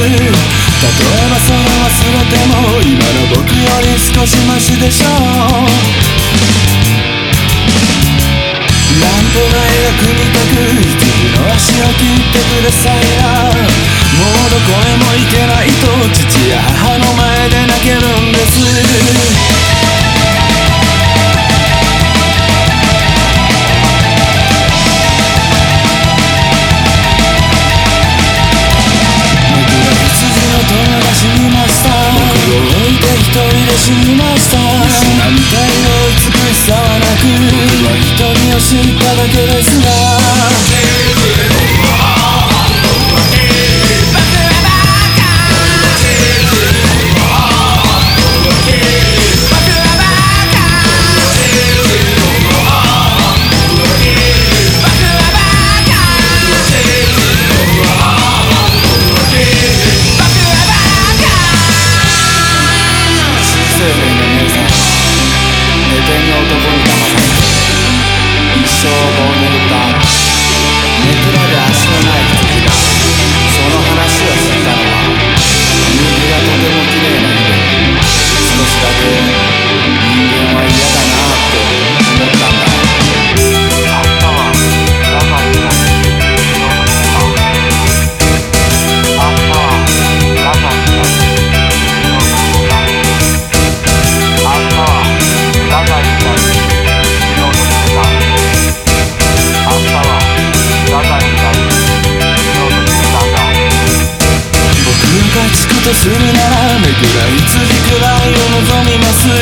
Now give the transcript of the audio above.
例えばそれ忘れても今の僕より少しマシでしょう。なんとか描くみたく羊の足を切ってくださいなもうどこへも行けないと父や母の前で泣けるんです。しました。みたいの美しさはなく僕は瞳を知っただけですが。とするならめくらい次くらいを望みます。